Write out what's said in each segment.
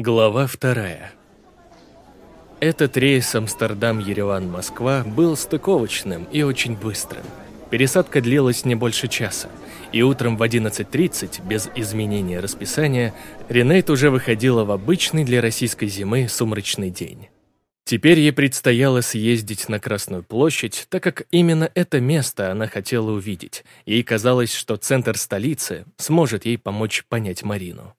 Глава вторая. Этот рейс Амстердам-Ереван-Москва был стыковочным и очень быстрым. Пересадка длилась не больше часа, и утром в 11.30, без изменения расписания, Ренейт уже выходила в обычный для российской зимы сумрачный день. Теперь ей предстояло съездить на Красную площадь, так как именно это место она хотела увидеть. Ей казалось, что центр столицы сможет ей помочь понять Марину.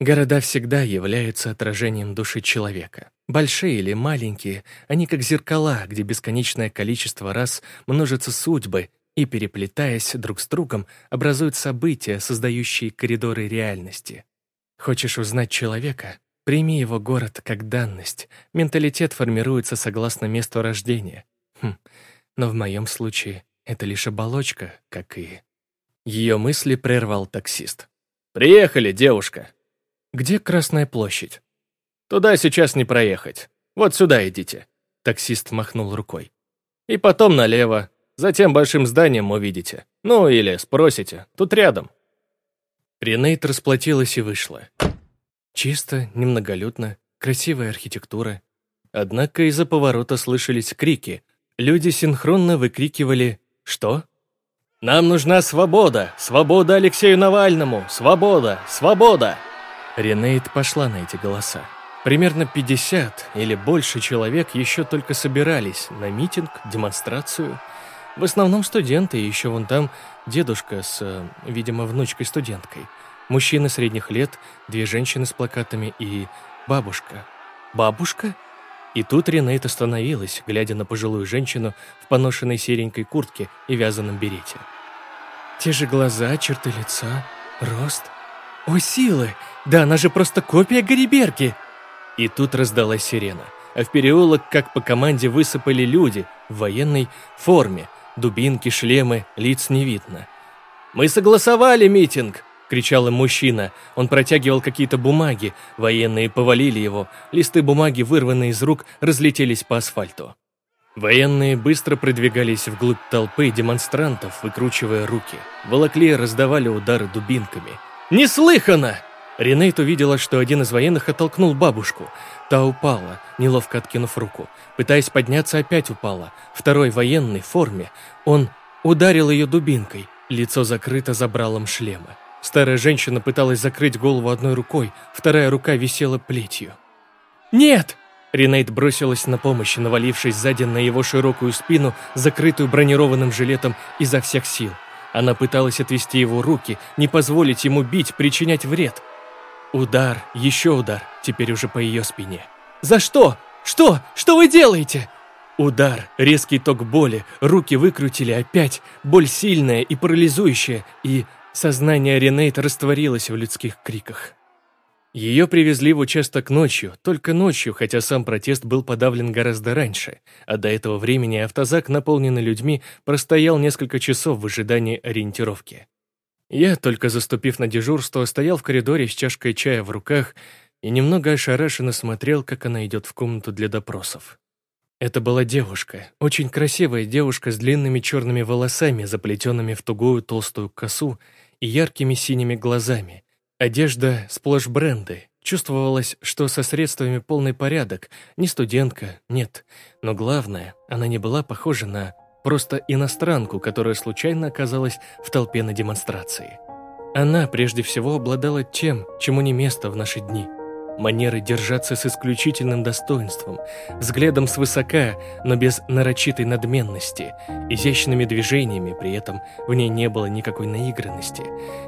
Города всегда являются отражением души человека. Большие или маленькие, они как зеркала, где бесконечное количество раз множатся судьбы и, переплетаясь друг с другом, образуют события, создающие коридоры реальности. Хочешь узнать человека? Прими его город как данность. Менталитет формируется согласно месту рождения. Хм, но в моем случае это лишь оболочка, как и... Ее мысли прервал таксист. «Приехали, девушка!» «Где Красная площадь?» «Туда сейчас не проехать. Вот сюда идите». Таксист махнул рукой. «И потом налево. Затем большим зданием увидите. Ну, или спросите. Тут рядом». Ренейт расплатилась и вышла. Чисто, немноголюдно, красивая архитектура. Однако из-за поворота слышались крики. Люди синхронно выкрикивали «Что?» «Нам нужна свобода! Свобода Алексею Навальному! Свобода! Свобода!» Ренейт пошла на эти голоса. Примерно 50 или больше человек еще только собирались на митинг, демонстрацию. В основном студенты, и еще вон там дедушка с, э, видимо, внучкой-студенткой. Мужчины средних лет, две женщины с плакатами и бабушка. Бабушка? И тут Ренейт остановилась, глядя на пожилую женщину в поношенной серенькой куртке и вязаном берете. Те же глаза, черты лица, рост. О, силы! Да она же просто копия Гариберки!» И тут раздалась сирена, а в переулок, как по команде, высыпали люди в военной форме. Дубинки, шлемы, лиц не видно. «Мы согласовали митинг!» — кричал им мужчина. Он протягивал какие-то бумаги, военные повалили его. Листы бумаги, вырванные из рук, разлетелись по асфальту. Военные быстро продвигались вглубь толпы демонстрантов, выкручивая руки. Волокли раздавали удары дубинками. «Неслыханно!» Ренейт увидела, что один из военных оттолкнул бабушку. Та упала, неловко откинув руку. Пытаясь подняться, опять упала. Второй военный в форме. Он ударил ее дубинкой. Лицо закрыто забралом шлема. Старая женщина пыталась закрыть голову одной рукой, вторая рука висела плетью. «Нет!» Ренейт бросилась на помощь, навалившись сзади на его широкую спину, закрытую бронированным жилетом изо всех сил. Она пыталась отвести его руки, не позволить ему бить, причинять вред. Удар, еще удар, теперь уже по ее спине. «За что? Что? Что вы делаете?» Удар, резкий ток боли, руки выкрутили опять, боль сильная и парализующая, и сознание Ренейта растворилось в людских криках. Ее привезли в участок ночью, только ночью, хотя сам протест был подавлен гораздо раньше, а до этого времени автозак, наполненный людьми, простоял несколько часов в ожидании ориентировки. Я, только заступив на дежурство, стоял в коридоре с чашкой чая в руках и немного ошарашенно смотрел, как она идет в комнату для допросов. Это была девушка, очень красивая девушка с длинными черными волосами, заплетенными в тугую толстую косу и яркими синими глазами. Одежда сплошь бренды. Чувствовалось, что со средствами полный порядок. Не студентка, нет. Но главное, она не была похожа на Просто иностранку, которая случайно оказалась в толпе на демонстрации. Она прежде всего обладала тем, чему не место в наши дни – манеры держаться с исключительным достоинством, взглядом свысока, но без нарочитой надменности, изящными движениями, при этом в ней не было никакой наигранности.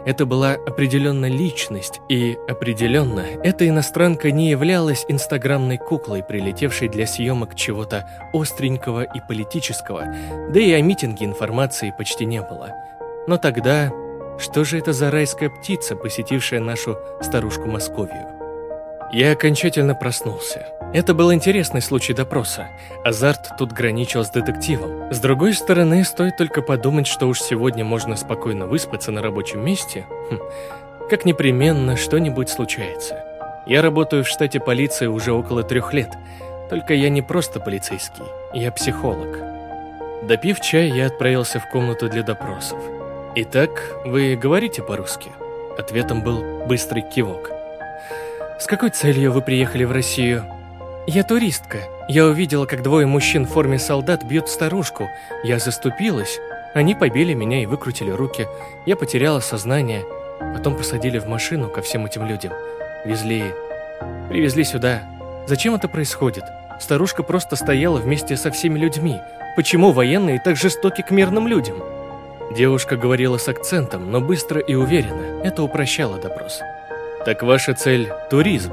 Это была определенно личность, и определенно эта иностранка не являлась инстаграмной куклой, прилетевшей для съемок чего-то остренького и политического, да и о митинге информации почти не было. Но тогда... Что же это за райская птица, посетившая нашу старушку Московию? Я окончательно проснулся. Это был интересный случай допроса. Азарт тут граничил с детективом. С другой стороны, стоит только подумать, что уж сегодня можно спокойно выспаться на рабочем месте. Хм, как непременно что-нибудь случается. Я работаю в штате полиции уже около трех лет. Только я не просто полицейский, я психолог. Допив чай, я отправился в комнату для допросов. «Итак, вы говорите по-русски?» Ответом был быстрый кивок. С какой целью вы приехали в Россию?» «Я туристка. Я увидела, как двое мужчин в форме солдат бьют старушку. Я заступилась. Они побили меня и выкрутили руки. Я потеряла сознание. Потом посадили в машину ко всем этим людям. Везли... Привезли сюда. Зачем это происходит? Старушка просто стояла вместе со всеми людьми. Почему военные так жестоки к мирным людям?» Девушка говорила с акцентом, но быстро и уверенно. Это упрощало допрос. «Так ваша цель – туризм?»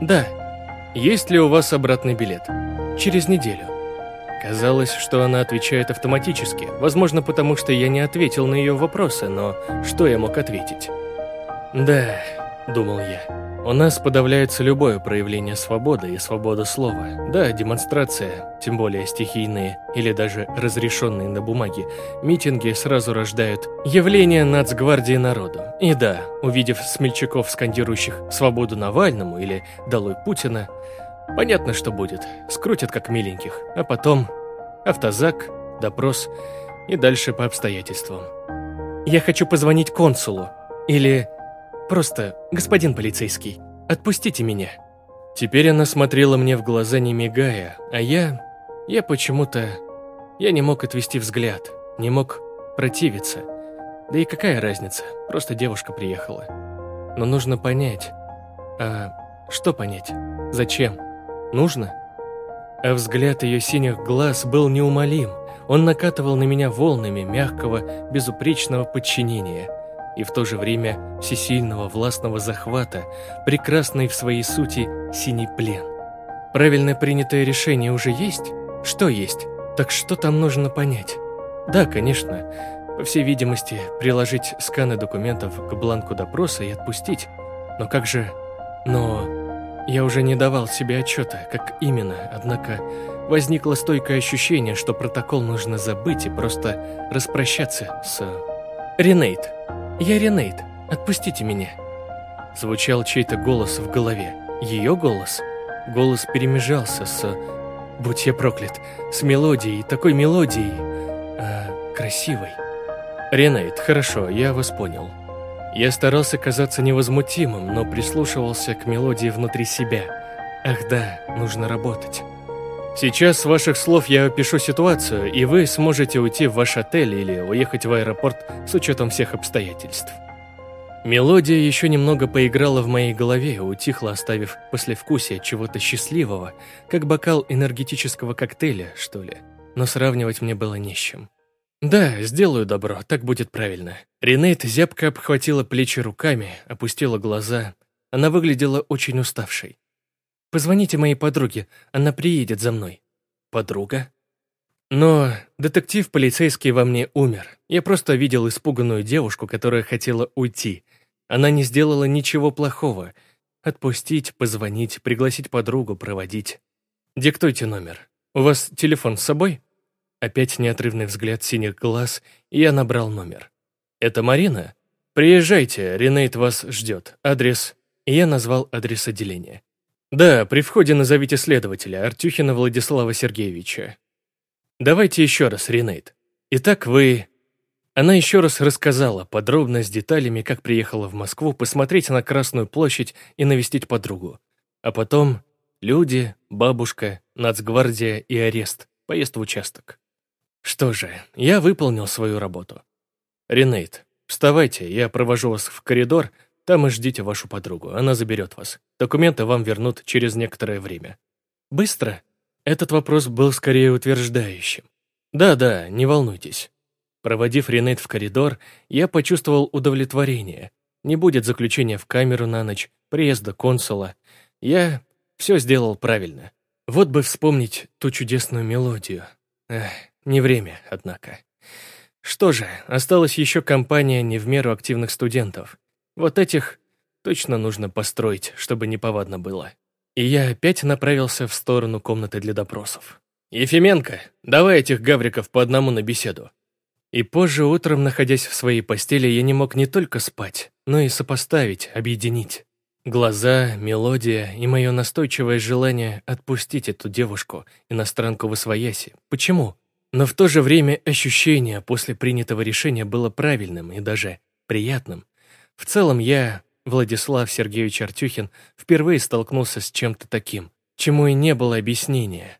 «Да. Есть ли у вас обратный билет?» «Через неделю». Казалось, что она отвечает автоматически, возможно, потому что я не ответил на ее вопросы, но что я мог ответить? «Да», – думал я, у нас подавляется любое проявление свободы и свобода слова. Да, демонстрация, тем более стихийные или даже разрешенные на бумаге, митинги сразу рождают явление нацгвардии народу. И да, увидев смельчаков, скандирующих «свободу Навальному» или «долой Путина», понятно, что будет. Скрутят как миленьких. А потом автозак, допрос и дальше по обстоятельствам. «Я хочу позвонить консулу» или Просто, господин полицейский, отпустите меня». Теперь она смотрела мне в глаза, не мигая, а я... Я почему-то... Я не мог отвести взгляд, не мог противиться. Да и какая разница, просто девушка приехала. Но нужно понять. А что понять? Зачем? Нужно? А взгляд ее синих глаз был неумолим. Он накатывал на меня волнами мягкого, безупречного подчинения – и в то же время всесильного властного захвата, прекрасный в своей сути синий плен. Правильно принятое решение уже есть? Что есть? Так что там нужно понять? Да, конечно, по всей видимости, приложить сканы документов к бланку допроса и отпустить. Но как же... Но... Я уже не давал себе отчета, как именно, однако возникло стойкое ощущение, что протокол нужно забыть и просто распрощаться с... Ренейт. «Я Ренейт, отпустите меня!» Звучал чей-то голос в голове. Ее голос? Голос перемежался с... Будь я проклят, с мелодией, такой мелодией... А, красивой. Ренейт, хорошо, я вас понял. Я старался казаться невозмутимым, но прислушивался к мелодии внутри себя. Ах да, нужно работать. Сейчас с ваших слов я опишу ситуацию, и вы сможете уйти в ваш отель или уехать в аэропорт с учетом всех обстоятельств. Мелодия еще немного поиграла в моей голове, утихла, оставив послевкусие чего-то счастливого, как бокал энергетического коктейля, что ли. Но сравнивать мне было не с чем. «Да, сделаю добро, так будет правильно». Ренейт зябко обхватила плечи руками, опустила глаза. Она выглядела очень уставшей. Позвоните моей подруге, она приедет за мной». «Подруга?» Но детектив полицейский во мне умер. Я просто видел испуганную девушку, которая хотела уйти. Она не сделала ничего плохого. Отпустить, позвонить, пригласить подругу, проводить. Диктуйте номер. У вас телефон с собой? Опять неотрывный взгляд синих глаз, и я набрал номер. Это Марина? Приезжайте, Ренейт вас ждет. Адрес... Я назвал адрес отделения. «Да, при входе назовите следователя, Артюхина Владислава Сергеевича. Давайте еще раз, Ренейт. Итак, вы...» Она еще раз рассказала подробно с деталями, как приехала в Москву посмотреть на Красную площадь и навестить подругу. А потом люди, бабушка, нацгвардия и арест, поезд в участок. Что же, я выполнил свою работу. Ренейт, вставайте, я провожу вас в коридор, там и ждите вашу подругу, она заберет вас. Документы вам вернут через некоторое время. Быстро? Этот вопрос был скорее утверждающим. Да-да, не волнуйтесь. Проводив Ренет в коридор, я почувствовал удовлетворение. Не будет заключения в камеру на ночь, приезда консула. Я все сделал правильно. Вот бы вспомнить ту чудесную мелодию. Эх, не время, однако. Что же, осталась еще компания не в меру активных студентов. Вот этих точно нужно построить, чтобы неповадно было. И я опять направился в сторону комнаты для допросов. «Ефименко, давай этих гавриков по одному на беседу». И позже утром, находясь в своей постели, я не мог не только спать, но и сопоставить, объединить. Глаза, мелодия и мое настойчивое желание отпустить эту девушку, иностранку в освояси. Почему? Но в то же время ощущение после принятого решения было правильным и даже приятным. В целом я Владислав Сергеевич Артюхин впервые столкнулся с чем-то таким, чему и не было объяснения.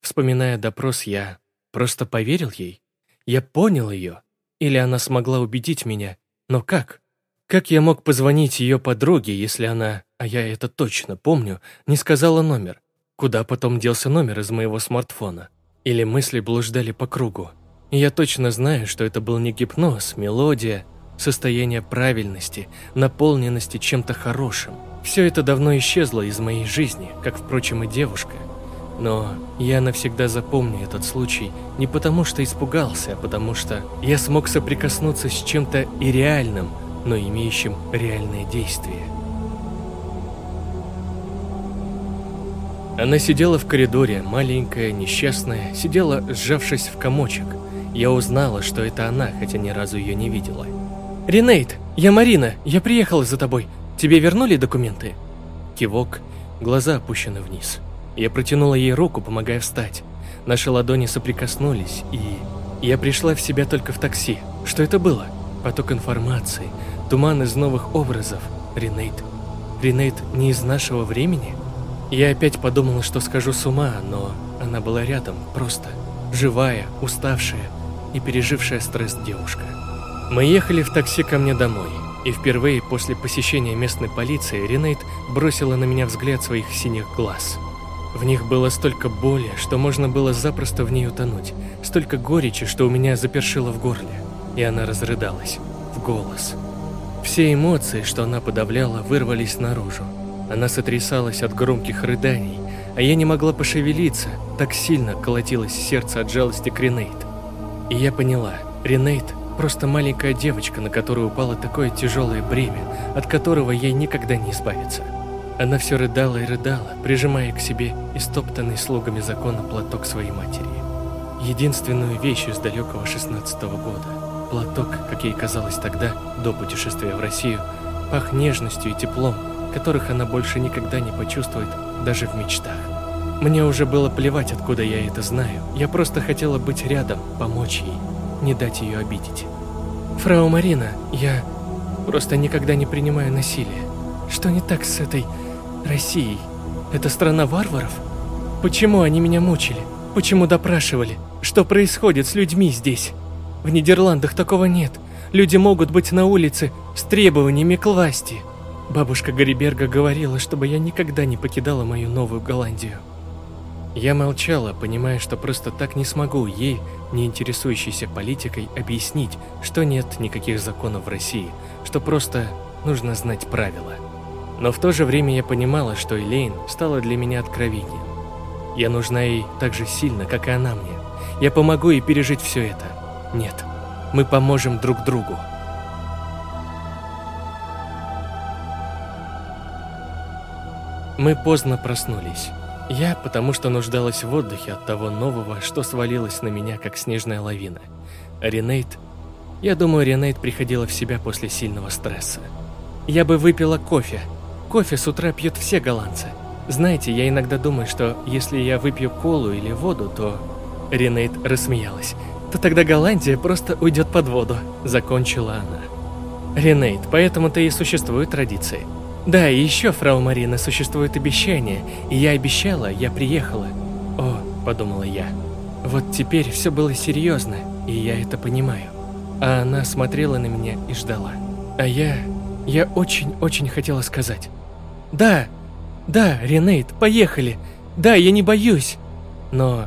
Вспоминая допрос, я просто поверил ей. Я понял ее. Или она смогла убедить меня. Но как? Как я мог позвонить ее подруге, если она, а я это точно помню, не сказала номер? Куда потом делся номер из моего смартфона? Или мысли блуждали по кругу? Я точно знаю, что это был не гипноз, мелодия, состояние правильности, наполненности чем-то хорошим. Все это давно исчезло из моей жизни, как, впрочем, и девушка. Но я навсегда запомню этот случай не потому, что испугался, а потому что я смог соприкоснуться с чем-то и реальным, но имеющим реальное действие. Она сидела в коридоре, маленькая, несчастная, сидела, сжавшись в комочек. Я узнала, что это она, хотя ни разу ее не видела. «Ренейт, я Марина, я приехала за тобой. Тебе вернули документы?» Кивок, глаза опущены вниз. Я протянула ей руку, помогая встать. Наши ладони соприкоснулись, и... Я пришла в себя только в такси. Что это было? Поток информации, туман из новых образов. Ренейт. Ренейт не из нашего времени? Я опять подумала, что скажу с ума, но она была рядом, просто. Живая, уставшая и пережившая стресс девушка. Мы ехали в такси ко мне домой, и впервые после посещения местной полиции Ренейт бросила на меня взгляд своих синих глаз. В них было столько боли, что можно было запросто в ней утонуть, столько горечи, что у меня запершило в горле, и она разрыдалась, в голос. Все эмоции, что она подавляла, вырвались наружу. Она сотрясалась от громких рыданий, а я не могла пошевелиться, так сильно колотилось сердце от жалости к Ренейт. И я поняла, Ренейт Просто маленькая девочка, на которую упало такое тяжелое бремя, от которого ей никогда не избавиться. Она все рыдала и рыдала, прижимая к себе истоптанный слугами закона платок своей матери. Единственную вещь из далекого 16 -го года. Платок, как ей казалось тогда, до путешествия в Россию, пах нежностью и теплом, которых она больше никогда не почувствует даже в мечтах. Мне уже было плевать, откуда я это знаю. Я просто хотела быть рядом, помочь ей не дать ее обидеть. «Фрау Марина, я просто никогда не принимаю насилие. Что не так с этой Россией? Это страна варваров? Почему они меня мучили? Почему допрашивали? Что происходит с людьми здесь? В Нидерландах такого нет. Люди могут быть на улице с требованиями к власти». Бабушка Гариберга говорила, чтобы я никогда не покидала мою Новую Голландию. Я молчала, понимая, что просто так не смогу ей, не интересующейся политикой, объяснить, что нет никаких законов в России, что просто нужно знать правила. Но в то же время я понимала, что Элейн стала для меня откровением. Я нужна ей так же сильно, как и она мне. Я помогу ей пережить все это. Нет, мы поможем друг другу. Мы поздно проснулись. Я, потому что нуждалась в отдыхе от того нового, что свалилось на меня, как снежная лавина. Ренейт... Я думаю, Ренейт приходила в себя после сильного стресса. Я бы выпила кофе. Кофе с утра пьют все голландцы. Знаете, я иногда думаю, что если я выпью колу или воду, то... Ренейт рассмеялась. То тогда Голландия просто уйдет под воду, закончила она. Ренейт, поэтому-то и существуют традиции. Да, и еще, фрау Марина, существует обещание, и я обещала, я приехала. О, подумала я, вот теперь все было серьезно, и я это понимаю. А она смотрела на меня и ждала. А я... я очень-очень хотела сказать. Да, да, Ренейт, поехали. Да, я не боюсь. Но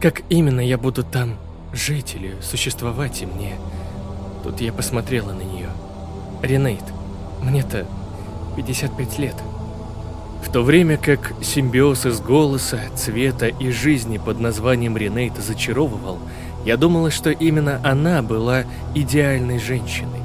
как именно я буду там жить или существовать, и мне... Тут я посмотрела на нее. Ренейт, мне-то 55 лет. В то время как симбиоз из голоса, цвета и жизни под названием Ренейт зачаровывал, я думала, что именно она была идеальной женщиной.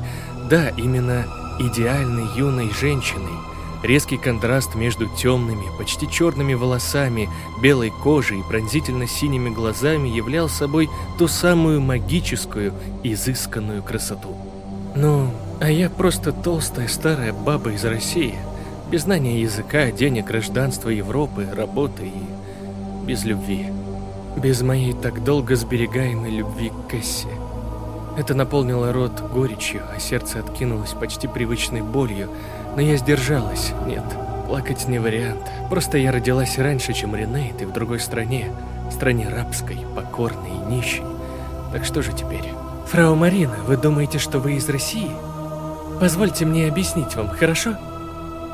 Да, именно идеальной юной женщиной. Резкий контраст между темными, почти черными волосами, белой кожей и пронзительно-синими глазами являл собой ту самую магическую, изысканную красоту. Ну, а я просто толстая старая баба из России, без знания языка, денег, гражданства Европы, работы и без любви. Без моей так долго сберегаемой любви к Кэсси. Это наполнило рот горечью, а сердце откинулось почти привычной болью, но я сдержалась. Нет, плакать не вариант. Просто я родилась раньше, чем Ренейт, и в другой стране. Стране рабской, покорной и нищей. Так что же теперь? Фрау Марина, вы думаете, что вы из России? Позвольте мне объяснить вам, хорошо?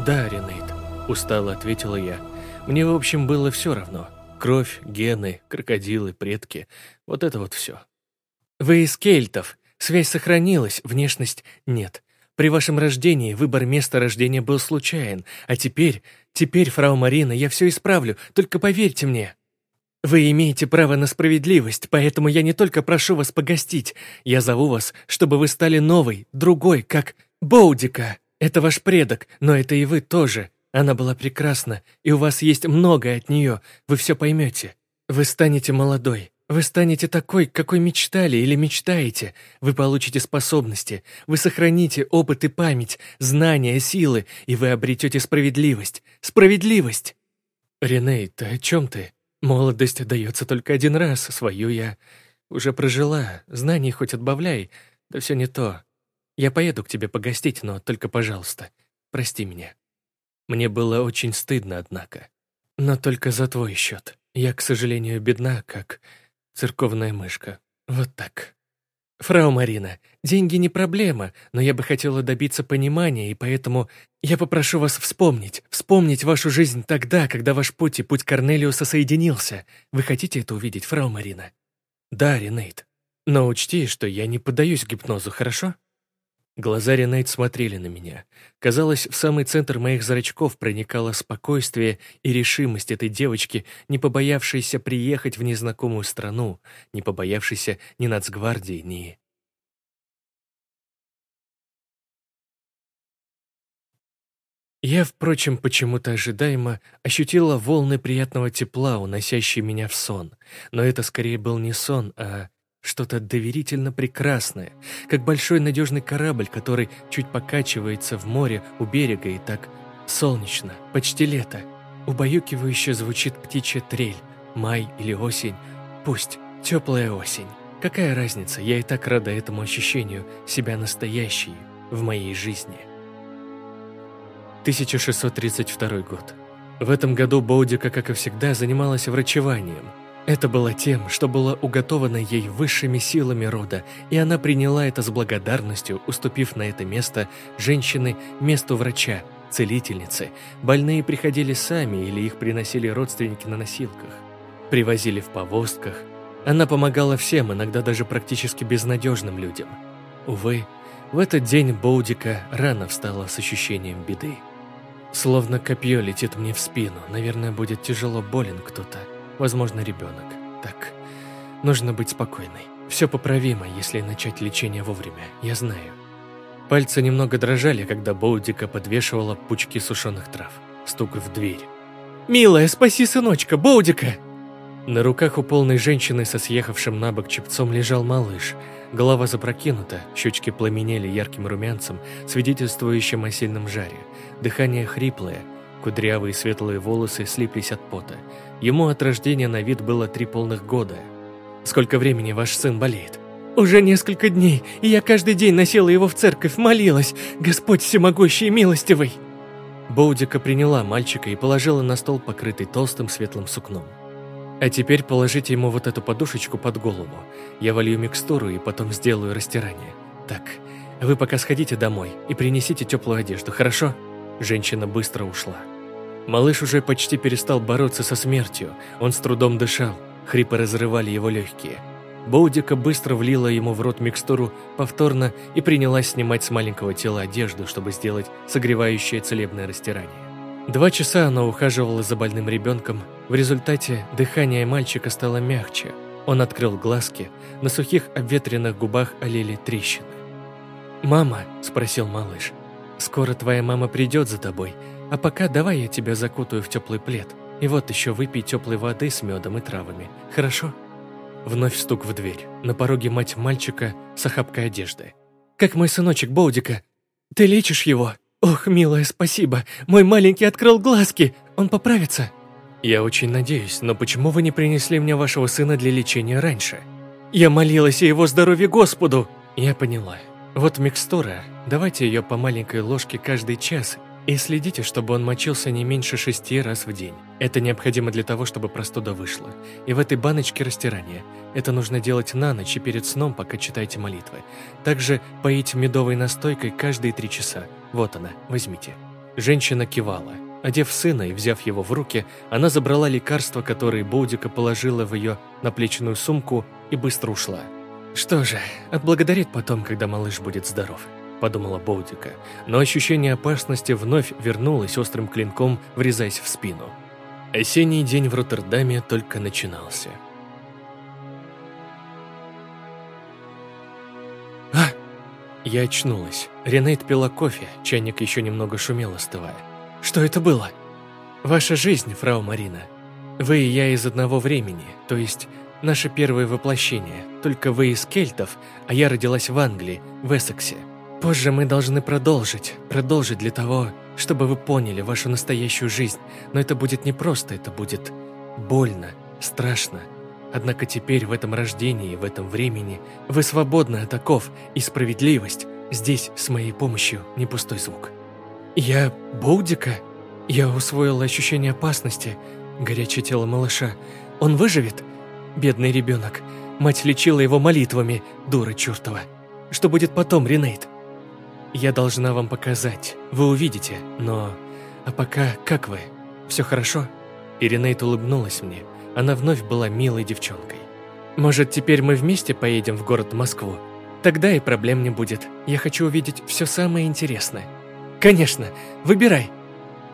Да, Ренейт, устало ответила я. Мне, в общем, было все равно. Кровь, гены, крокодилы, предки. Вот это вот все. Вы из кельтов. Связь сохранилась, внешность нет. При вашем рождении выбор места рождения был случайен, а теперь, теперь, фрау Марина, я все исправлю, только поверьте мне. Вы имеете право на справедливость, поэтому я не только прошу вас погостить, я зову вас, чтобы вы стали новой, другой, как Боудика. Это ваш предок, но это и вы тоже. Она была прекрасна, и у вас есть многое от нее, вы все поймете. Вы станете молодой, вы станете такой, какой мечтали или мечтаете. Вы получите способности, вы сохраните опыт и память, знания, силы, и вы обретете справедливость. Справедливость! Реней, ты о чем ты? Молодость дается только один раз, свою я уже прожила, знаний хоть отбавляй, да все не то. Я поеду к тебе погостить, но только, пожалуйста, прости меня. Мне было очень стыдно, однако. Но только за твой счет. Я, к сожалению, бедна, как церковная мышка. Вот так. Фрау Марина, деньги не проблема, но я бы хотела добиться понимания, и поэтому я попрошу вас вспомнить, вспомнить вашу жизнь тогда, когда ваш путь и путь Корнелиуса соединился. Вы хотите это увидеть, фрау Марина? Да, Ренейт. Но учти, что я не поддаюсь гипнозу, хорошо? Глаза Ренейт смотрели на меня. Казалось, в самый центр моих зрачков проникало спокойствие и решимость этой девочки, не побоявшейся приехать в незнакомую страну, не побоявшейся ни нацгвардии, ни... Я, впрочем, почему-то ожидаемо ощутила волны приятного тепла, уносящие меня в сон. Но это скорее был не сон, а что-то доверительно прекрасное, как большой надежный корабль, который чуть покачивается в море у берега и так солнечно, почти лето. Убаюкивающе звучит птичья трель, май или осень, пусть теплая осень. Какая разница, я и так рада этому ощущению себя настоящей в моей жизни. 1632 год. В этом году Боудика, как и всегда, занималась врачеванием – это было тем, что было уготовано ей высшими силами рода, и она приняла это с благодарностью, уступив на это место женщины месту врача, целительницы. Больные приходили сами или их приносили родственники на носилках. Привозили в повозках. Она помогала всем, иногда даже практически безнадежным людям. Увы, в этот день Боудика рано встала с ощущением беды. Словно копье летит мне в спину, наверное, будет тяжело болен кто-то возможно, ребенок. Так, нужно быть спокойной. Все поправимо, если начать лечение вовремя, я знаю. Пальцы немного дрожали, когда Боудика подвешивала пучки сушеных трав. Стук в дверь. «Милая, спаси сыночка, Боудика!» На руках у полной женщины со съехавшим на бок чепцом лежал малыш. Голова запрокинута, щечки пламенели ярким румянцем, свидетельствующим о сильном жаре. Дыхание хриплое, кудрявые светлые волосы слиплись от пота. Ему от рождения на вид было три полных года. «Сколько времени ваш сын болеет?» «Уже несколько дней, и я каждый день носила его в церковь, молилась. Господь всемогущий и милостивый!» Боудика приняла мальчика и положила на стол, покрытый толстым светлым сукном. «А теперь положите ему вот эту подушечку под голову. Я волью микстуру и потом сделаю растирание. Так, вы пока сходите домой и принесите теплую одежду, хорошо?» Женщина быстро ушла. Малыш уже почти перестал бороться со смертью, он с трудом дышал, хрипы разрывали его легкие. Боудика быстро влила ему в рот микстуру повторно и принялась снимать с маленького тела одежду, чтобы сделать согревающее целебное растирание. Два часа она ухаживала за больным ребенком, в результате дыхание мальчика стало мягче. Он открыл глазки, на сухих обветренных губах олели трещины. «Мама?» – спросил малыш. «Скоро твоя мама придет за тобой, а пока давай я тебя закутаю в теплый плед. И вот еще выпей теплой воды с медом и травами. Хорошо?» Вновь стук в дверь. На пороге мать мальчика с охапкой одежды. «Как мой сыночек Боудика. Ты лечишь его? Ох, милая, спасибо. Мой маленький открыл глазки. Он поправится?» «Я очень надеюсь, но почему вы не принесли мне вашего сына для лечения раньше?» «Я молилась о его здоровье Господу!» «Я поняла. Вот микстура. Давайте ее по маленькой ложке каждый час И следите, чтобы он мочился не меньше шести раз в день. Это необходимо для того, чтобы простуда вышла. И в этой баночке растирания. Это нужно делать на ночь и перед сном, пока читаете молитвы. Также поить медовой настойкой каждые три часа. Вот она, возьмите». Женщина кивала. Одев сына и взяв его в руки, она забрала лекарства, которые Боудика положила в ее наплечную сумку и быстро ушла. «Что же, отблагодарит потом, когда малыш будет здоров», — подумала Боудика, но ощущение опасности вновь вернулось острым клинком, врезаясь в спину. Осенний день в Роттердаме только начинался. «А!» Я очнулась. Ренейт пила кофе, чайник еще немного шумел, остывая. Что это было? Ваша жизнь, фрау Марина. Вы и я из одного времени, то есть наше первое воплощение. Только вы из кельтов, а я родилась в Англии, в Эссексе. Позже мы должны продолжить, продолжить для того, чтобы вы поняли вашу настоящую жизнь. Но это будет непросто, это будет больно, страшно. Однако теперь в этом рождении, в этом времени, вы свободны от оков, и справедливость здесь с моей помощью не пустой звук. «Я Боудика? Я усвоила ощущение опасности, горячее тело малыша. Он выживет? Бедный ребенок. Мать лечила его молитвами, дура чертова. Что будет потом, Ренейт? Я должна вам показать, вы увидите, но... А пока, как вы? Все хорошо?» И Ренейт улыбнулась мне. Она вновь была милой девчонкой. «Может, теперь мы вместе поедем в город Москву? Тогда и проблем не будет. Я хочу увидеть все самое интересное». «Конечно, выбирай!»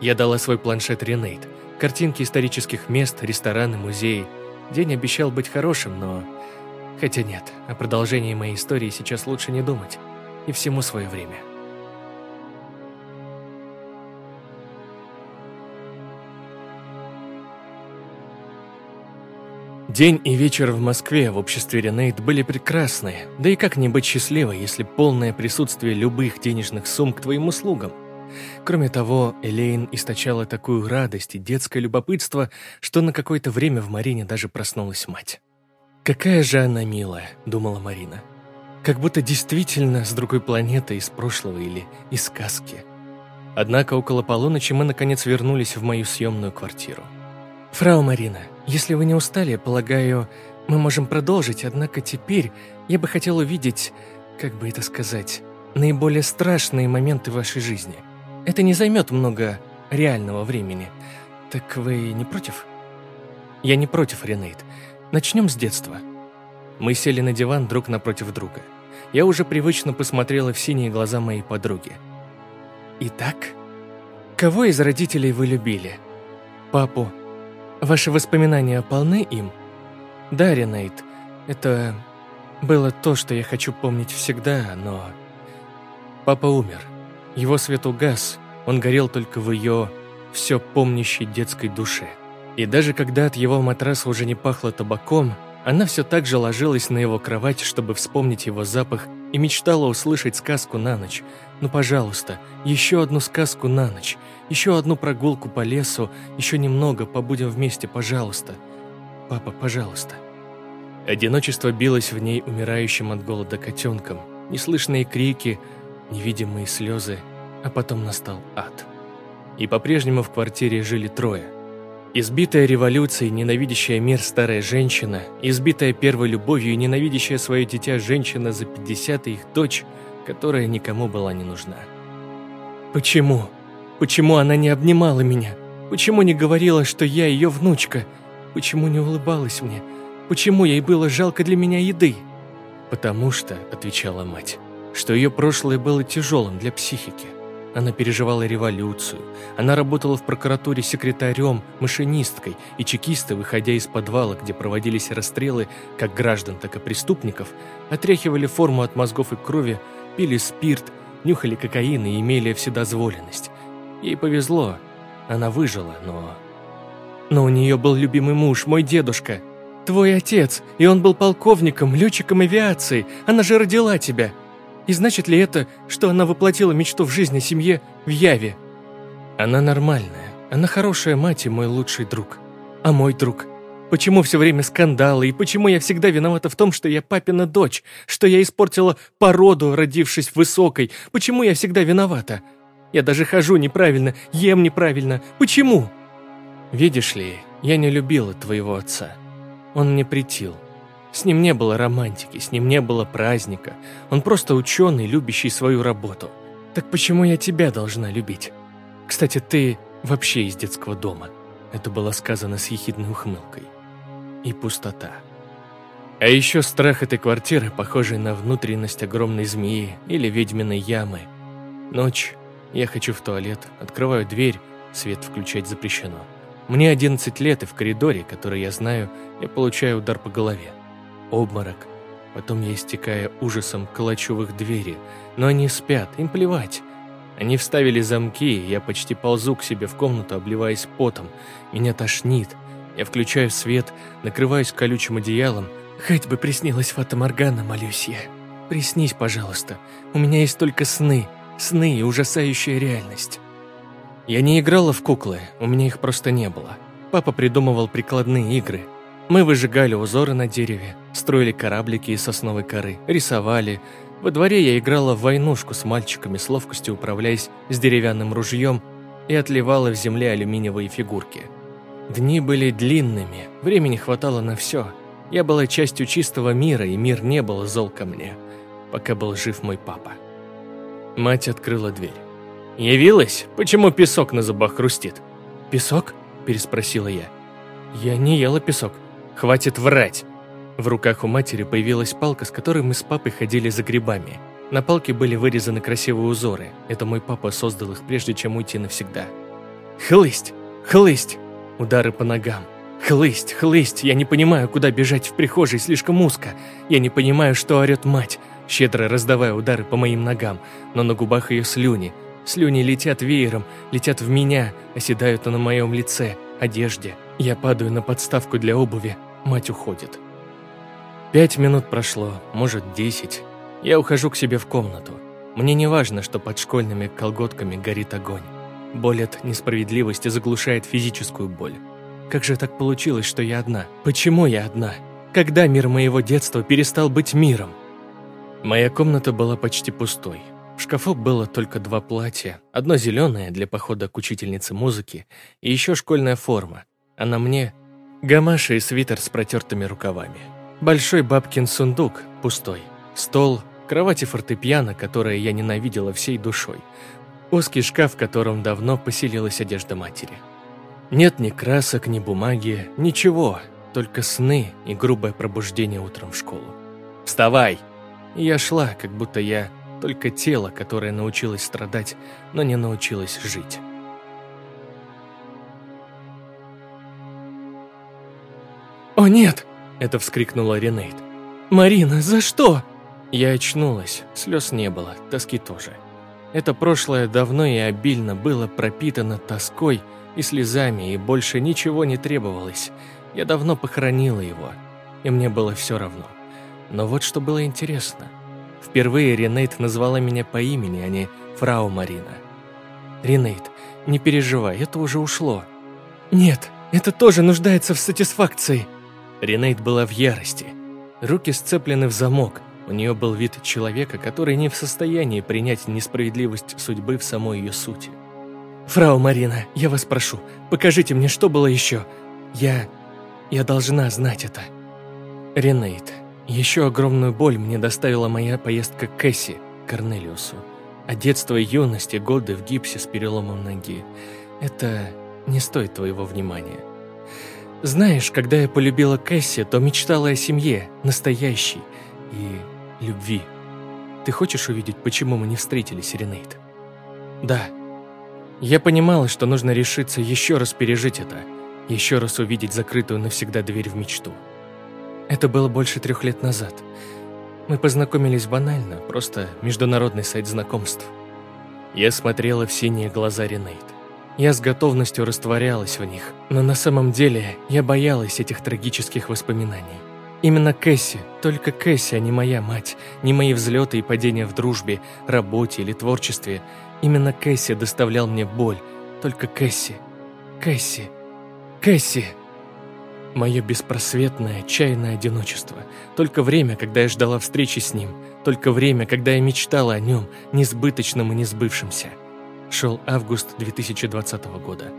Я дала свой планшет Ренейт. Картинки исторических мест, рестораны, музеи. День обещал быть хорошим, но... Хотя нет, о продолжении моей истории сейчас лучше не думать. И всему свое время. День и вечер в Москве в обществе Ренейт были прекрасны, да и как не быть счастливой, если полное присутствие любых денежных сумм к твоим услугам. Кроме того, Элейн источала такую радость и детское любопытство, что на какое-то время в Марине даже проснулась мать. «Какая же она милая», — думала Марина. «Как будто действительно с другой планеты, из прошлого или из сказки». Однако около полуночи мы наконец вернулись в мою съемную квартиру. «Фрау Марина, если вы не устали, полагаю, мы можем продолжить, однако теперь я бы хотел увидеть, как бы это сказать, наиболее страшные моменты вашей жизни». Это не займет много реального времени. Так вы не против? Я не против, Ренейт. Начнем с детства. Мы сели на диван друг напротив друга. Я уже привычно посмотрела в синие глаза моей подруги. Итак, кого из родителей вы любили? Папу. Ваши воспоминания полны им? Да, Ренейт, это было то, что я хочу помнить всегда, но... Папа умер. Его свет угас, он горел только в ее все помнящей детской душе. И даже когда от его матраса уже не пахло табаком, она все так же ложилась на его кровать, чтобы вспомнить его запах, и мечтала услышать сказку на ночь. «Ну, пожалуйста, еще одну сказку на ночь, еще одну прогулку по лесу, еще немного побудем вместе, пожалуйста. Папа, пожалуйста». Одиночество билось в ней умирающим от голода котенком. Неслышные крики – невидимые слезы, а потом настал ад. И по-прежнему в квартире жили трое. Избитая революцией, ненавидящая мир старая женщина, избитая первой любовью и ненавидящая свое дитя женщина за 50 и их дочь, которая никому была не нужна. Почему? Почему она не обнимала меня? Почему не говорила, что я ее внучка? Почему не улыбалась мне? Почему ей было жалко для меня еды? «Потому что», — отвечала мать, что ее прошлое было тяжелым для психики. Она переживала революцию. Она работала в прокуратуре секретарем, машинисткой, и чекисты, выходя из подвала, где проводились расстрелы как граждан, так и преступников, отряхивали форму от мозгов и крови, пили спирт, нюхали кокаин и имели вседозволенность. Ей повезло, она выжила, но... Но у нее был любимый муж, мой дедушка. Твой отец, и он был полковником, летчиком авиации. Она же родила тебя. И значит ли это, что она воплотила мечту в жизни семье в Яве? Она нормальная, она хорошая мать и мой лучший друг. А мой друг? Почему все время скандалы, и почему я всегда виновата в том, что я папина дочь, что я испортила породу, родившись высокой? Почему я всегда виновата? Я даже хожу неправильно, ем неправильно. Почему? Видишь ли, я не любила твоего отца. Он мне притил. С ним не было романтики, с ним не было праздника. Он просто ученый, любящий свою работу. Так почему я тебя должна любить? Кстати, ты вообще из детского дома. Это было сказано с ехидной ухмылкой. И пустота. А еще страх этой квартиры, похожий на внутренность огромной змеи или ведьминой ямы. Ночь, я хочу в туалет, открываю дверь, свет включать запрещено. Мне 11 лет, и в коридоре, который я знаю, я получаю удар по голове. Обморок. Потом я, истекая ужасом, колочу в их двери. Но они спят, им плевать. Они вставили замки, и я почти ползу к себе в комнату, обливаясь потом. Меня тошнит. Я включаю свет, накрываюсь колючим одеялом. Хоть бы приснилась Фата Моргана, молюсь я. Приснись, пожалуйста. У меня есть только сны. Сны и ужасающая реальность. Я не играла в куклы, у меня их просто не было. Папа придумывал прикладные игры. Мы выжигали узоры на дереве, строили кораблики из сосновой коры, рисовали. Во дворе я играла в войнушку с мальчиками, с ловкостью управляясь с деревянным ружьем и отливала в земле алюминиевые фигурки. Дни были длинными, времени хватало на все. Я была частью чистого мира, и мир не был зол ко мне, пока был жив мой папа. Мать открыла дверь. «Явилась? Почему песок на зубах хрустит?» «Песок?» – переспросила я. «Я не ела песок. Хватит врать!» В руках у матери появилась палка, с которой мы с папой ходили за грибами. На палке были вырезаны красивые узоры. Это мой папа создал их, прежде чем уйти навсегда. «Хлысть! Хлысть!» Удары по ногам. «Хлысть! Хлысть! Я не понимаю, куда бежать в прихожей, слишком узко. Я не понимаю, что орет мать, щедро раздавая удары по моим ногам, но на губах ее слюни, Слюни летят веером, летят в меня, оседают на моем лице, одежде. Я падаю на подставку для обуви, мать уходит. Пять минут прошло, может десять. Я ухожу к себе в комнату. Мне не важно, что под школьными колготками горит огонь. Боль от несправедливости заглушает физическую боль. Как же так получилось, что я одна? Почему я одна? Когда мир моего детства перестал быть миром? Моя комната была почти пустой. В шкафу было только два платья. Одно зеленое для похода к учительнице музыки и еще школьная форма. А на мне гамаша и свитер с протертыми рукавами. Большой бабкин сундук, пустой. Стол, кровать и фортепиано, которое я ненавидела всей душой. Узкий шкаф, в котором давно поселилась одежда матери. Нет ни красок, ни бумаги, ничего, только сны и грубое пробуждение утром в школу. «Вставай!» И я шла, как будто я только тело, которое научилось страдать, но не научилось жить. «О нет!» – это вскрикнула Ренейт. «Марина, за что?» Я очнулась, слез не было, тоски тоже. Это прошлое давно и обильно было пропитано тоской и слезами, и больше ничего не требовалось. Я давно похоронила его, и мне было все равно. Но вот что было интересно – Впервые Ренейт назвала меня по имени, а не фрау Марина. «Ренейт, не переживай, это уже ушло». «Нет, это тоже нуждается в сатисфакции». Ренейт была в ярости. Руки сцеплены в замок. У нее был вид человека, который не в состоянии принять несправедливость судьбы в самой ее сути. «Фрау Марина, я вас прошу, покажите мне, что было еще. Я... я должна знать это». Ренейт, еще огромную боль мне доставила моя поездка к Кэсси, Корнелиусу. А детство и юность и годы в гипсе с переломом ноги – это не стоит твоего внимания. Знаешь, когда я полюбила Кэсси, то мечтала о семье, настоящей, и любви. Ты хочешь увидеть, почему мы не встретились, Ренейт? Да. Я понимала, что нужно решиться еще раз пережить это, еще раз увидеть закрытую навсегда дверь в мечту. Это было больше трех лет назад. Мы познакомились банально, просто международный сайт знакомств. Я смотрела в синие глаза Ренейт. Я с готовностью растворялась в них, но на самом деле я боялась этих трагических воспоминаний. Именно Кэсси, только Кэсси, а не моя мать, не мои взлеты и падения в дружбе, работе или творчестве. Именно Кэсси доставлял мне боль, только Кэсси. Кэсси. Кэсси. Мое беспросветное, отчаянное одиночество. Только время, когда я ждала встречи с ним. Только время, когда я мечтала о нем, несбыточном и несбывшемся. Шел август 2020 года.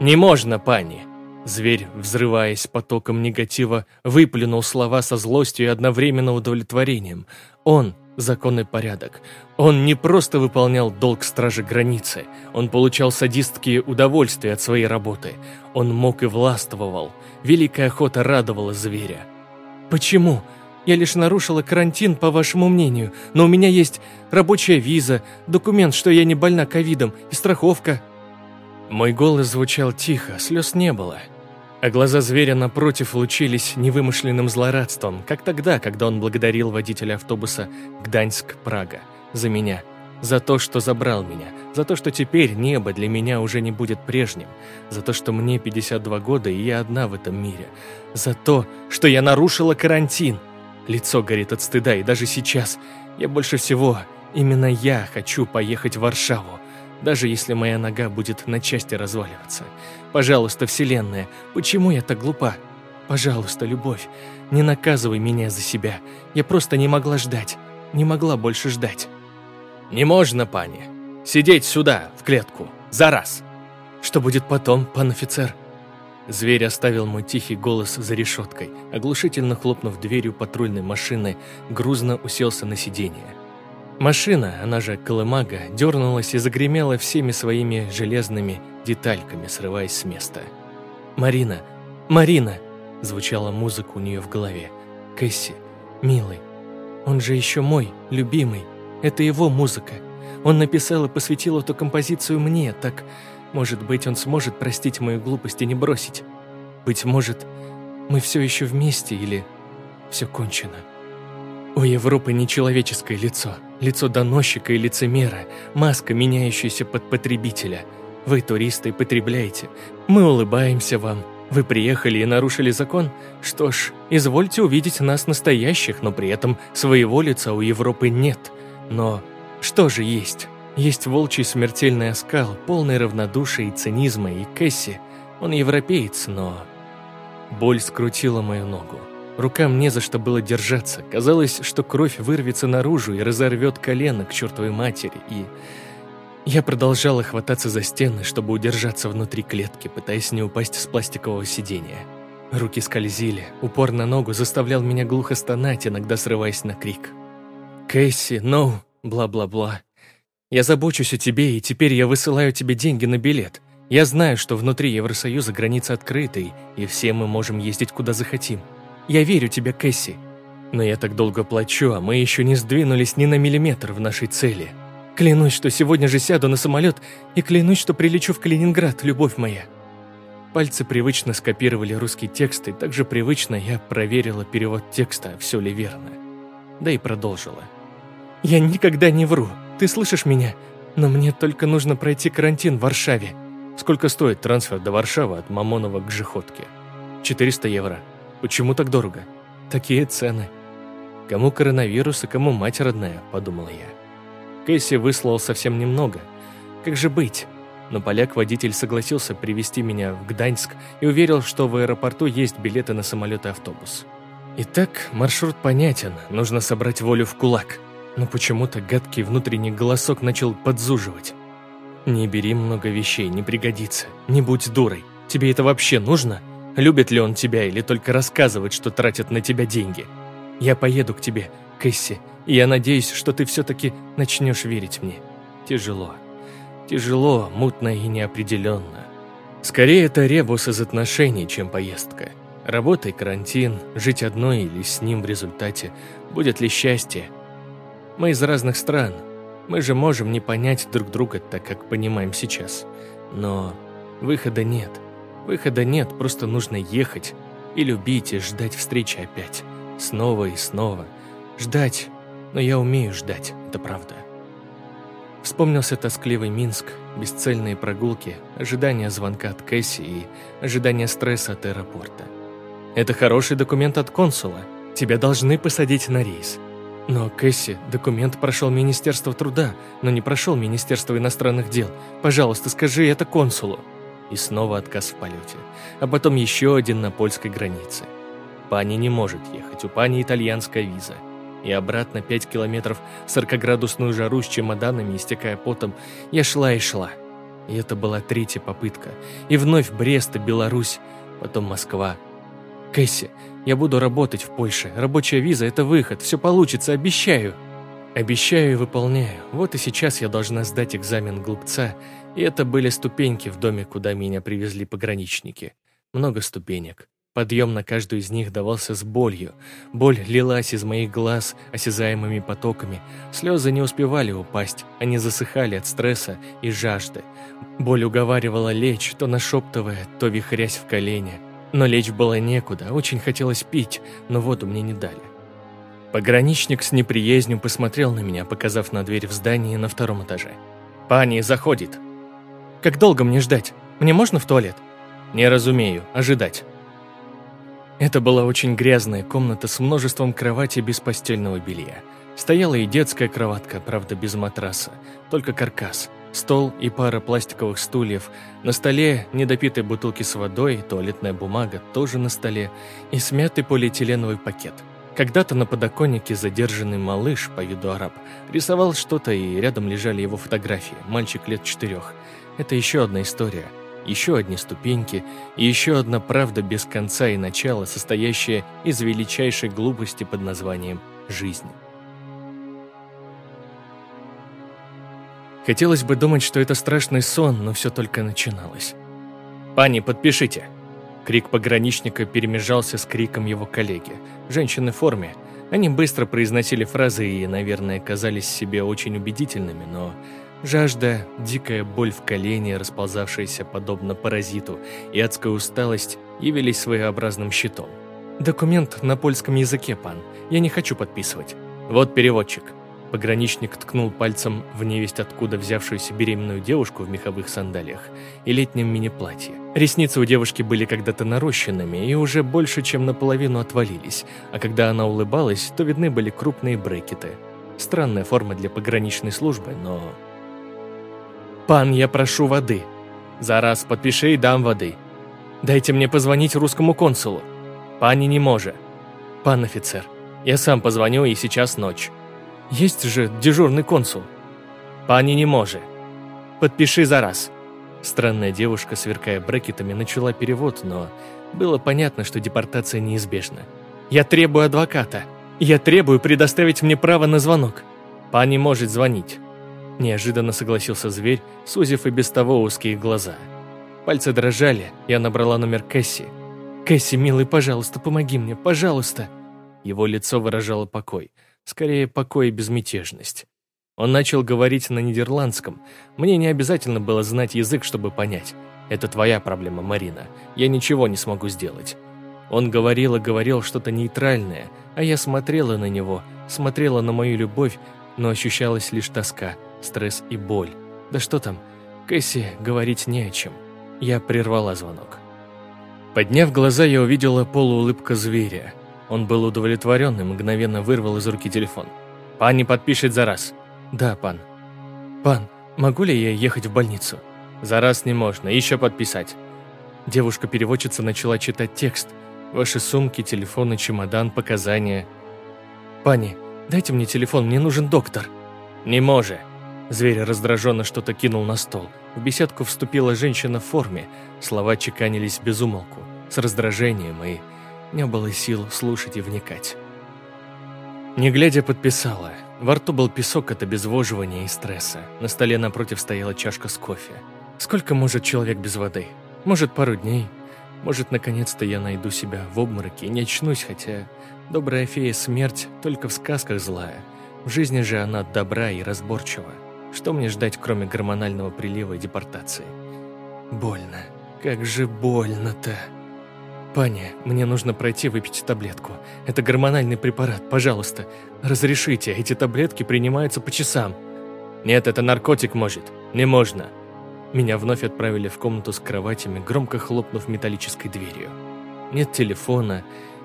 «Не можно, пани!» Зверь, взрываясь потоком негатива, выплюнул слова со злостью и одновременно удовлетворением. Он – законный порядок. Он не просто выполнял долг стражи границы, он получал садистские удовольствия от своей работы. Он мог и властвовал. Великая охота радовала зверя. «Почему? Я лишь нарушила карантин, по вашему мнению, но у меня есть рабочая виза, документ, что я не больна ковидом, и страховка». Мой голос звучал тихо, слез не было а глаза зверя напротив лучились невымышленным злорадством, как тогда, когда он благодарил водителя автобуса Гданьск-Прага за меня, за то, что забрал меня, за то, что теперь небо для меня уже не будет прежним, за то, что мне 52 года и я одна в этом мире, за то, что я нарушила карантин. Лицо горит от стыда, и даже сейчас я больше всего, именно я хочу поехать в Варшаву, даже если моя нога будет на части разваливаться. Пожалуйста, Вселенная, почему я так глупа? Пожалуйста, любовь, не наказывай меня за себя. Я просто не могла ждать, не могла больше ждать. Не можно, пани. Сидеть сюда, в клетку, за раз. Что будет потом, пан офицер? Зверь оставил мой тихий голос за решеткой, оглушительно хлопнув дверью патрульной машины, грузно уселся на сиденье. Машина, она же колымага, дернулась и загремела всеми своими железными детальками, срываясь с места. «Марина! Марина!» – звучала музыка у нее в голове. «Кэсси, милый, он же еще мой, любимый. Это его музыка. Он написал и посвятил эту композицию мне, так, может быть, он сможет простить мою глупость и не бросить. Быть может, мы все еще вместе или все кончено». У Европы нечеловеческое лицо, лицо доносчика и лицемера, маска, меняющаяся под потребителя. Вы, туристы, потребляете. Мы улыбаемся вам. Вы приехали и нарушили закон? Что ж, извольте увидеть нас настоящих, но при этом своего лица у Европы нет. Но что же есть? Есть волчий смертельный оскал, полный равнодушия и цинизма, и Кэсси. Он европеец, но... Боль скрутила мою ногу. Рукам не за что было держаться. Казалось, что кровь вырвется наружу и разорвет колено к чертовой матери. И я продолжала хвататься за стены, чтобы удержаться внутри клетки, пытаясь не упасть с пластикового сидения. Руки скользили, упор на ногу заставлял меня глухо стонать, иногда срываясь на крик. «Кэсси, ну, бла-бла-бла. Я забочусь о тебе, и теперь я высылаю тебе деньги на билет. Я знаю, что внутри Евросоюза границы открыты, и все мы можем ездить куда захотим. Я верю тебе, Кэсси. Но я так долго плачу, а мы еще не сдвинулись ни на миллиметр в нашей цели. Клянусь, что сегодня же сяду на самолет и клянусь, что прилечу в Калининград, любовь моя. Пальцы привычно скопировали русский текст, и также привычно я проверила перевод текста, все ли верно. Да и продолжила. «Я никогда не вру, ты слышишь меня? Но мне только нужно пройти карантин в Варшаве. Сколько стоит трансфер до Варшавы от Мамонова к Жихотке? 400 евро. Почему так дорого? Такие цены. Кому коронавирус, и кому мать родная, подумал я. Кэсси выслал совсем немного. Как же быть? Но поляк-водитель согласился привезти меня в Гданьск и уверил, что в аэропорту есть билеты на самолет и автобус. Итак, маршрут понятен, нужно собрать волю в кулак. Но почему-то гадкий внутренний голосок начал подзуживать. «Не бери много вещей, не пригодится. Не будь дурой. Тебе это вообще нужно?» Любит ли он тебя или только рассказывает, что тратит на тебя деньги? Я поеду к тебе, Кэсси, и я надеюсь, что ты все-таки начнешь верить мне. Тяжело. Тяжело, мутно и неопределенно. Скорее, это ребус из отношений, чем поездка. Работа и карантин, жить одной или с ним в результате. Будет ли счастье? Мы из разных стран. Мы же можем не понять друг друга так, как понимаем сейчас. Но выхода нет. Выхода нет, просто нужно ехать и любить, и ждать встречи опять. Снова и снова. Ждать, но я умею ждать, это правда. Вспомнился тоскливый Минск, бесцельные прогулки, ожидание звонка от Кэсси и ожидание стресса от аэропорта. Это хороший документ от консула. Тебя должны посадить на рейс. Но, Кэсси, документ прошел Министерство труда, но не прошел Министерство иностранных дел. Пожалуйста, скажи это консулу. И снова отказ в полете. А потом еще один на польской границе. Пани не может ехать, у пани итальянская виза. и обратно 5 километров в 40-градусную жару с чемоданами, истекая потом, я шла и шла. И это была третья попытка. И вновь Брест и Беларусь, потом Москва. Кэсси, я буду работать в Польше. Рабочая виза – это выход. Все получится, обещаю. Обещаю и выполняю. Вот и сейчас я должна сдать экзамен глупца. И это были ступеньки в доме, куда меня привезли пограничники. Много ступенек. Подъем на каждую из них давался с болью. Боль лилась из моих глаз осязаемыми потоками. Слезы не успевали упасть, они засыхали от стресса и жажды. Боль уговаривала лечь, то нашептывая, то вихрясь в колени. Но лечь было некуда, очень хотелось пить, но воду мне не дали. Пограничник с неприязнью посмотрел на меня, показав на дверь в здании на втором этаже. «Пани, заходит!» «Как долго мне ждать? Мне можно в туалет?» «Не разумею. Ожидать». Это была очень грязная комната с множеством кроватей без постельного белья. Стояла и детская кроватка, правда без матраса, только каркас, стол и пара пластиковых стульев. На столе недопитые бутылки с водой, туалетная бумага тоже на столе и смятый полиэтиленовый пакет. Когда-то на подоконнике задержанный малыш по виду араб рисовал что-то, и рядом лежали его фотографии, мальчик лет четырех. Это еще одна история – еще одни ступеньки и еще одна правда без конца и начала, состоящая из величайшей глупости под названием «жизнь». Хотелось бы думать, что это страшный сон, но все только начиналось. «Пани, подпишите!» Крик пограничника перемежался с криком его коллеги. Женщины в форме. Они быстро произносили фразы и, наверное, казались себе очень убедительными, но Жажда, дикая боль в колене, расползавшаяся подобно паразиту, и адская усталость явились своеобразным щитом. «Документ на польском языке, пан. Я не хочу подписывать. Вот переводчик». Пограничник ткнул пальцем в невесть откуда взявшуюся беременную девушку в меховых сандалиях и летнем мини-платье. Ресницы у девушки были когда-то нарощенными и уже больше, чем наполовину отвалились, а когда она улыбалась, то видны были крупные брекеты. Странная форма для пограничной службы, но «Пан, я прошу воды. Зараз подпиши и дам воды. Дайте мне позвонить русскому консулу. Пани не може. Пан офицер, я сам позвоню, и сейчас ночь. Есть же дежурный консул. Пани не може. Подпиши зараз». Странная девушка, сверкая брекетами, начала перевод, но было понятно, что депортация неизбежна. «Я требую адвоката. Я требую предоставить мне право на звонок. Пани может звонить. Неожиданно согласился зверь, сузив и без того узкие глаза. Пальцы дрожали, я набрала номер Кэсси. «Кэсси, милый, пожалуйста, помоги мне, пожалуйста!» Его лицо выражало покой, скорее покой и безмятежность. Он начал говорить на нидерландском. Мне не обязательно было знать язык, чтобы понять. Это твоя проблема, Марина. Я ничего не смогу сделать. Он говорил и говорил что-то нейтральное, а я смотрела на него, смотрела на мою любовь, но ощущалась лишь тоска, стресс и боль. Да что там, Кэсси говорить не о чем. Я прервала звонок. Подняв глаза, я увидела полуулыбка зверя. Он был удовлетворен и мгновенно вырвал из руки телефон. «Пан не подпишет за раз». «Да, пан». «Пан, могу ли я ехать в больницу?» «За раз не можно, еще подписать». Девушка-переводчица начала читать текст. Ваши сумки, телефоны, чемодан, показания. «Пани, дайте мне телефон, мне нужен доктор». «Не може». Зверь раздраженно что-то кинул на стол. В беседку вступила женщина в форме. Слова чеканились без умолку, с раздражением, и не было сил слушать и вникать. Не глядя, подписала. Во рту был песок от обезвоживания и стресса. На столе напротив стояла чашка с кофе. Сколько может человек без воды? Может, пару дней? Может, наконец-то я найду себя в обмороке и не очнусь, хотя добрая фея смерть только в сказках злая. В жизни же она добра и разборчива. Что мне ждать, кроме гормонального прилива и депортации? Больно. Как же больно-то. Паня, мне нужно пройти выпить таблетку. Это гормональный препарат, пожалуйста. Разрешите, эти таблетки принимаются по часам. Нет, это наркотик может. Не можно. Меня вновь отправили в комнату с кроватями, громко хлопнув металлической дверью. Нет телефона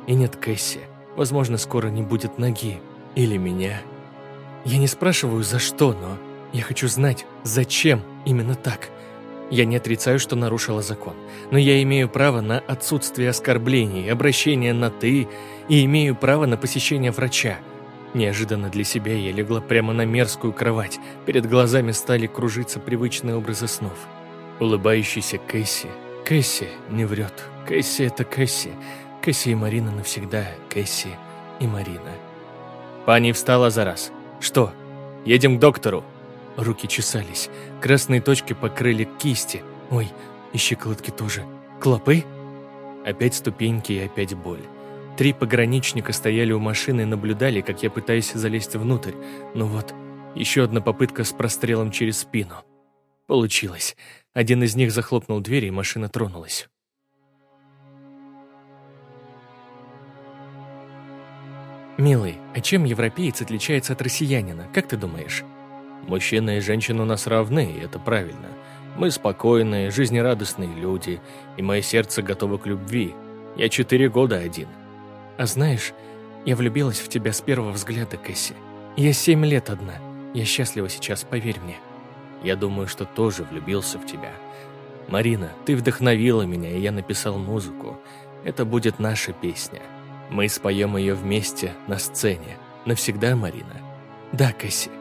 и нет Кэсси. Возможно, скоро не будет ноги. Или меня. Я не спрашиваю, за что, но я хочу знать, зачем именно так. Я не отрицаю, что нарушила закон, но я имею право на отсутствие оскорблений, обращение на «ты» и имею право на посещение врача. Неожиданно для себя я легла прямо на мерзкую кровать. Перед глазами стали кружиться привычные образы снов. Улыбающийся Кэсси. Кэсси не врет. Кэсси — это Кэсси. Кэсси и Марина навсегда. Кэсси и Марина. Пани встала за раз. «Что? Едем к доктору!» Руки чесались. Красные точки покрыли кисти. Ой, и щиколотки тоже. Клопы? Опять ступеньки и опять боль. Три пограничника стояли у машины и наблюдали, как я пытаюсь залезть внутрь. Ну вот, еще одна попытка с прострелом через спину. Получилось. Один из них захлопнул дверь, и машина тронулась. «Милый, а чем европеец отличается от россиянина, как ты думаешь?» «Мужчина и женщина у нас равны, и это правильно. Мы спокойные, жизнерадостные люди, и мое сердце готово к любви. Я четыре года один». «А знаешь, я влюбилась в тебя с первого взгляда, Кэсси. Я семь лет одна. Я счастлива сейчас, поверь мне». «Я думаю, что тоже влюбился в тебя. Марина, ты вдохновила меня, и я написал музыку. Это будет наша песня». Мы споем ее вместе на сцене. Навсегда, Марина? Да, Кэсси.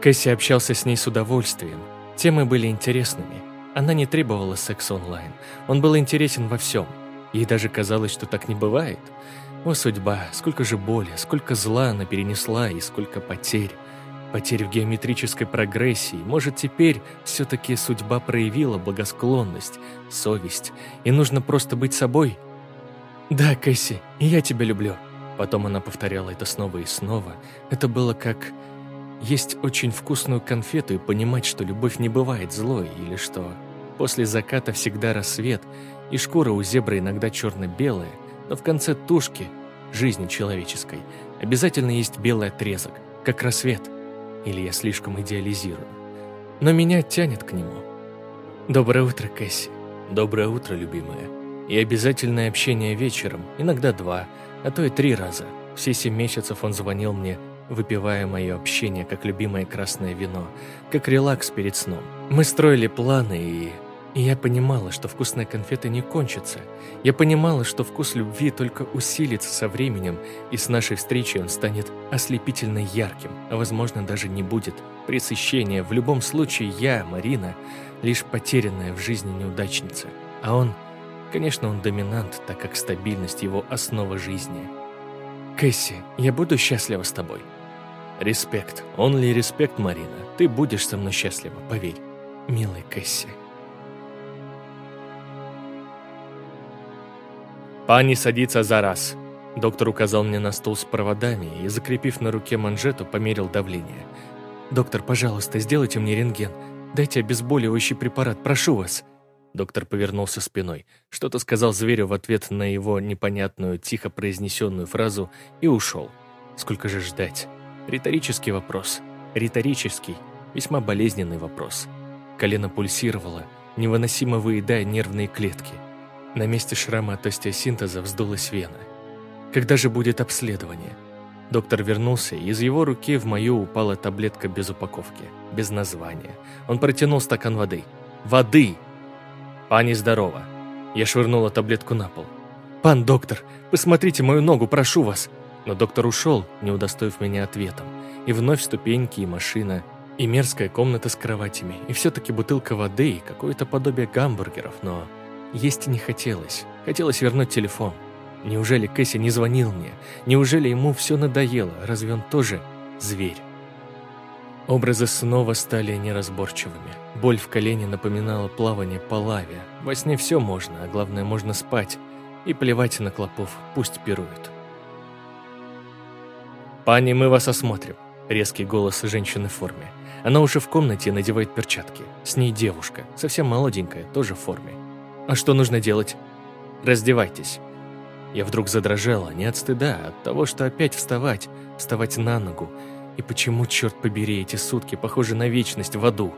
Кэсси общался с ней с удовольствием. Темы были интересными. Она не требовала секса онлайн. Он был интересен во всем. Ей даже казалось, что так не бывает. О, судьба, сколько же боли, сколько зла она перенесла и сколько потерь. Потерь в геометрической прогрессии. Может, теперь все-таки судьба проявила благосклонность, совесть, и нужно просто быть собой? Да, Кэсси, я тебя люблю. Потом она повторяла это снова и снова. Это было как есть очень вкусную конфету и понимать, что любовь не бывает злой, или что после заката всегда рассвет, и шкура у зебры иногда черно-белая, но в конце тушки, жизни человеческой, обязательно есть белый отрезок, как рассвет – или я слишком идеализирую. Но меня тянет к нему. Доброе утро, Кэсси. Доброе утро, любимая. И обязательное общение вечером, иногда два, а то и три раза. Все семь месяцев он звонил мне, выпивая мое общение как любимое красное вино, как релакс перед сном. Мы строили планы и и я понимала, что вкусная конфета не кончится. Я понимала, что вкус любви только усилится со временем, и с нашей встречи он станет ослепительно ярким, а возможно даже не будет пресыщения. В любом случае я, Марина, лишь потерянная в жизни неудачница. А он, конечно, он доминант, так как стабильность его основа жизни. Кэсси, я буду счастлива с тобой. Респект, он ли респект, Марина? Ты будешь со мной счастлива, поверь. Милый Кэсси. «Пани садится за раз!» Доктор указал мне на стол с проводами и, закрепив на руке манжету, померил давление. «Доктор, пожалуйста, сделайте мне рентген. Дайте обезболивающий препарат, прошу вас!» Доктор повернулся спиной, что-то сказал зверю в ответ на его непонятную, тихо произнесенную фразу и ушел. Сколько же ждать? Риторический вопрос. Риторический, весьма болезненный вопрос. Колено пульсировало, невыносимо выедая нервные клетки – на месте шрама от остеосинтеза вздулась вена. Когда же будет обследование? Доктор вернулся, и из его руки в мою упала таблетка без упаковки, без названия. Он протянул стакан воды. Воды! Пани здорова. Я швырнула таблетку на пол. «Пан доктор, посмотрите мою ногу, прошу вас!» Но доктор ушел, не удостоив меня ответом. И вновь ступеньки и машина, и мерзкая комната с кроватями, и все-таки бутылка воды, и какое-то подобие гамбургеров, но есть не хотелось. Хотелось вернуть телефон. Неужели Кэсси не звонил мне? Неужели ему все надоело? Разве он тоже зверь? Образы снова стали неразборчивыми. Боль в колене напоминала плавание по лаве. Во сне все можно, а главное, можно спать. И плевать на клопов, пусть пируют. «Пани, мы вас осмотрим», — резкий голос женщины в форме. Она уже в комнате надевает перчатки. С ней девушка, совсем молоденькая, тоже в форме. А что нужно делать? Раздевайтесь. Я вдруг задрожала, не от стыда, а от того, что опять вставать, вставать на ногу. И почему, черт побери, эти сутки похожи на вечность в аду?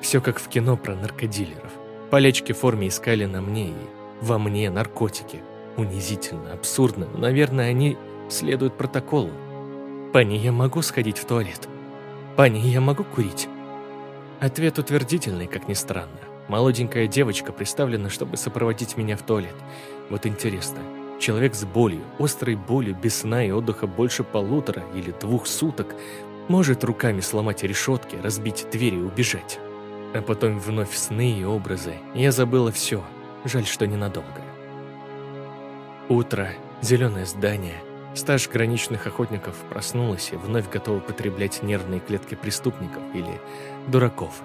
Все как в кино про наркодилеров. Полечки в форме искали на мне и во мне наркотики. Унизительно, абсурдно, но, наверное, они следуют протоколу. «Пани, я могу сходить в туалет?» «Пани, я могу курить?» Ответ утвердительный, как ни странно. Молоденькая девочка представлена, чтобы сопроводить меня в туалет. Вот интересно, Человек с болью, острой болью, без сна и отдыха больше полутора или двух суток может руками сломать решетки, разбить двери и убежать. А потом вновь сны и образы. Я забыла все. Жаль, что ненадолго. Утро, зеленое здание. Стаж граничных охотников проснулась и вновь готова потреблять нервные клетки преступников или дураков.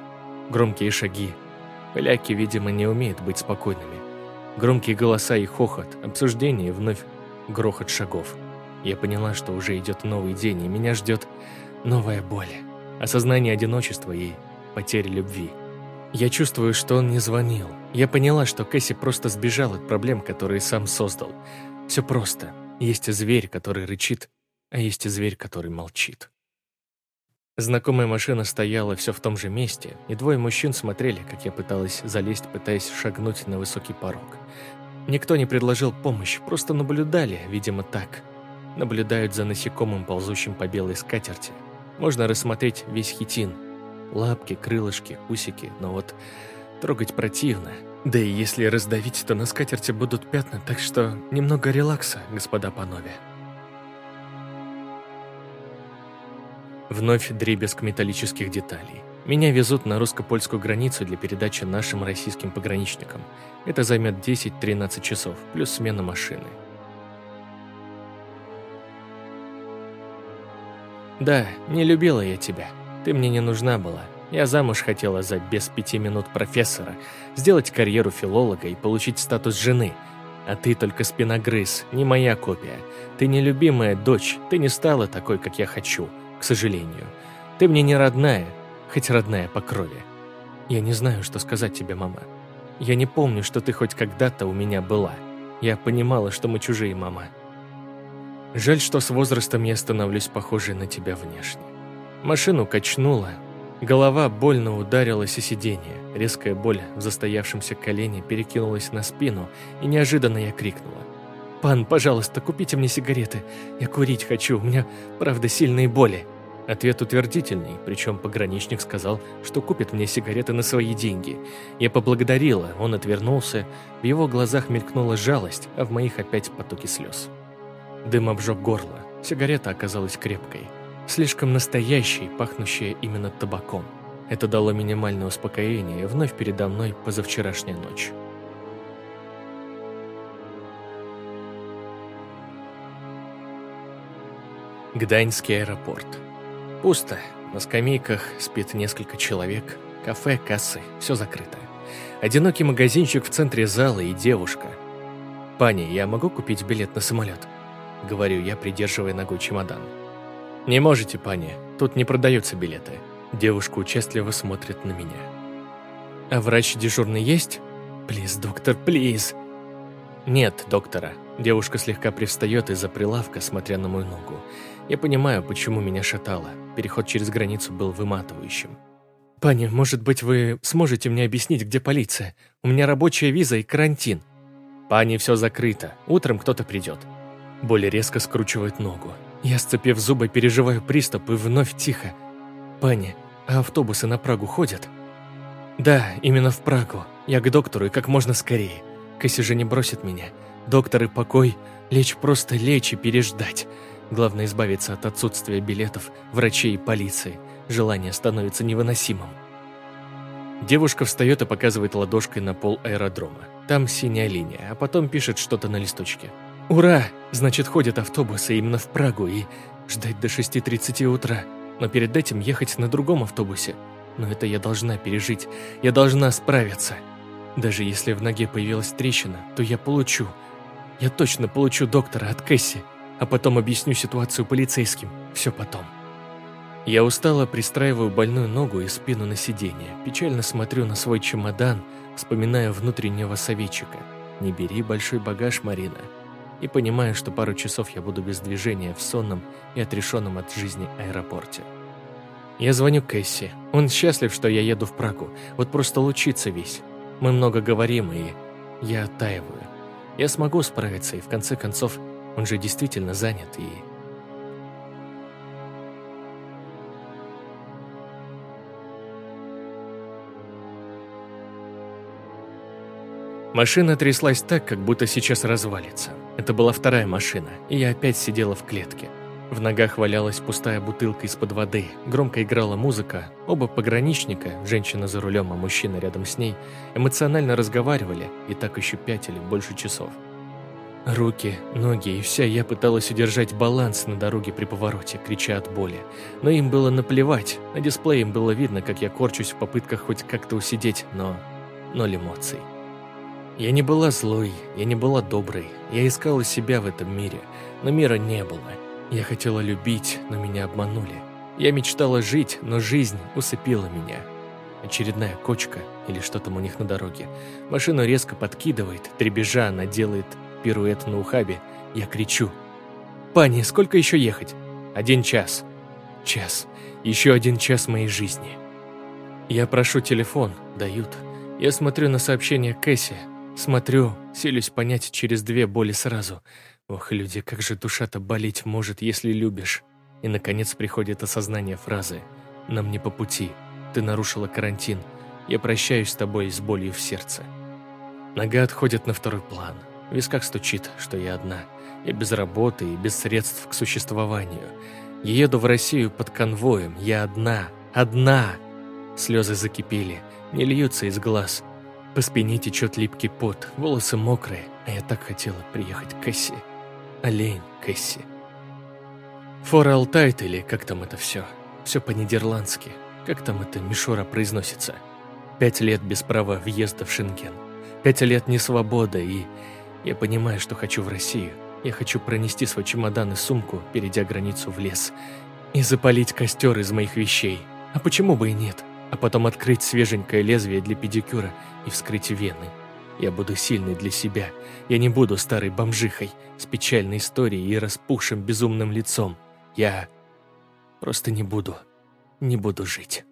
Громкие шаги. Поляки, видимо, не умеют быть спокойными. Громкие голоса и хохот, обсуждение и вновь грохот шагов. Я поняла, что уже идет новый день, и меня ждет новая боль. Осознание одиночества и потери любви. Я чувствую, что он не звонил. Я поняла, что Кэсси просто сбежал от проблем, которые сам создал. Все просто. Есть зверь, который рычит, а есть зверь, который молчит. Знакомая машина стояла все в том же месте, и двое мужчин смотрели, как я пыталась залезть, пытаясь шагнуть на высокий порог. Никто не предложил помощь, просто наблюдали, видимо, так. Наблюдают за насекомым, ползущим по белой скатерти. Можно рассмотреть весь хитин. Лапки, крылышки, усики, но вот трогать противно. Да и если раздавить, то на скатерти будут пятна, так что немного релакса, господа панове. Вновь дребезг металлических деталей. Меня везут на русско-польскую границу для передачи нашим российским пограничникам. Это займет 10-13 часов, плюс смена машины. Да, не любила я тебя. Ты мне не нужна была. Я замуж хотела за без пяти минут профессора, сделать карьеру филолога и получить статус жены. А ты только спиногрыз, не моя копия. Ты не любимая дочь, ты не стала такой, как я хочу к сожалению. Ты мне не родная, хоть родная по крови. Я не знаю, что сказать тебе, мама. Я не помню, что ты хоть когда-то у меня была. Я понимала, что мы чужие, мама. Жаль, что с возрастом я становлюсь похожей на тебя внешне. Машину качнула, голова больно ударилась о сиденье. Резкая боль в застоявшемся колене перекинулась на спину, и неожиданно я крикнула. «Пан, пожалуйста, купите мне сигареты. Я курить хочу, у меня, правда, сильные боли». Ответ утвердительный, причем пограничник сказал, что купит мне сигареты на свои деньги. Я поблагодарила, он отвернулся, в его глазах мелькнула жалость, а в моих опять потоки слез. Дым обжег горло, сигарета оказалась крепкой, слишком настоящей, пахнущая именно табаком. Это дало минимальное успокоение, вновь передо мной позавчерашняя ночь. Гданьский аэропорт. Пусто. На скамейках спит несколько человек. Кафе, кассы, все закрыто. Одинокий магазинчик в центре зала и девушка. «Пани, я могу купить билет на самолет?» Говорю я, придерживая ногой чемодан. «Не можете, пани. Тут не продаются билеты». Девушка участливо смотрит на меня. «А врач дежурный есть?» «Плиз, доктор, плиз!» «Нет, доктора». Девушка слегка привстает из-за прилавка, смотря на мою ногу. Я понимаю, почему меня шатало. Переход через границу был выматывающим. «Пани, может быть, вы сможете мне объяснить, где полиция? У меня рабочая виза и карантин». «Пани, все закрыто. Утром кто-то придет». Боль резко скручивает ногу. Я, сцепив зубы, переживаю приступ и вновь тихо. «Пани, а автобусы на Прагу ходят?» «Да, именно в Прагу. Я к доктору и как можно скорее. Кэсси же не бросит меня. Доктор и покой. Лечь просто лечь и переждать. Главное избавиться от отсутствия билетов, врачей и полиции. Желание становится невыносимым. Девушка встает и показывает ладошкой на пол аэродрома. Там синяя линия, а потом пишет что-то на листочке. «Ура! Значит, ходят автобусы именно в Прагу и ждать до 6.30 утра. Но перед этим ехать на другом автобусе. Но это я должна пережить. Я должна справиться. Даже если в ноге появилась трещина, то я получу. Я точно получу доктора от Кэсси а потом объясню ситуацию полицейским. Все потом. Я устало пристраиваю больную ногу и спину на сиденье, печально смотрю на свой чемодан, вспоминая внутреннего советчика. «Не бери большой багаж, Марина». И понимаю, что пару часов я буду без движения в сонном и отрешенном от жизни аэропорте. Я звоню Кэсси. Он счастлив, что я еду в Прагу. Вот просто лучится весь. Мы много говорим, и я оттаиваю. Я смогу справиться, и в конце концов он же действительно занят и... Машина тряслась так, как будто сейчас развалится. Это была вторая машина, и я опять сидела в клетке. В ногах валялась пустая бутылка из-под воды, громко играла музыка, оба пограничника, женщина за рулем, а мужчина рядом с ней, эмоционально разговаривали и так еще пятили больше часов. Руки, ноги и вся я пыталась удержать баланс на дороге при повороте, крича от боли. Но им было наплевать, на дисплее им было видно, как я корчусь в попытках хоть как-то усидеть, но ноль эмоций. Я не была злой, я не была доброй, я искала себя в этом мире, но мира не было. Я хотела любить, но меня обманули. Я мечтала жить, но жизнь усыпила меня. Очередная кочка или что там у них на дороге. Машину резко подкидывает, требежа она делает пируэт на ухабе. Я кричу. «Пани, сколько еще ехать?» «Один час». «Час. Еще один час моей жизни». Я прошу телефон, дают. Я смотрю на сообщение Кэсси. Смотрю, селюсь понять через две боли сразу – Ох, люди, как же душа-то болеть может, если любишь. И, наконец, приходит осознание фразы «Нам не по пути. Ты нарушила карантин. Я прощаюсь с тобой с болью в сердце». Нога отходит на второй план. В висках стучит, что я одна. Я без работы и без средств к существованию. Я еду в Россию под конвоем. Я одна. Одна! Слезы закипели, не льются из глаз. По спине течет липкий пот, волосы мокрые, а я так хотела приехать к Кэсси. Олень Кэсси. Фора Алтайт или как там это все? Все по-нидерландски. Как там это Мишора произносится? Пять лет без права въезда в Шенген. Пять лет не свобода, и я понимаю, что хочу в Россию. Я хочу пронести свой чемодан и сумку, перейдя границу в лес, и запалить костер из моих вещей. А почему бы и нет? А потом открыть свеженькое лезвие для педикюра и вскрыть вены. Я буду сильной для себя. Я не буду старой бомжихой с печальной историей и распухшим безумным лицом. Я просто не буду, не буду жить.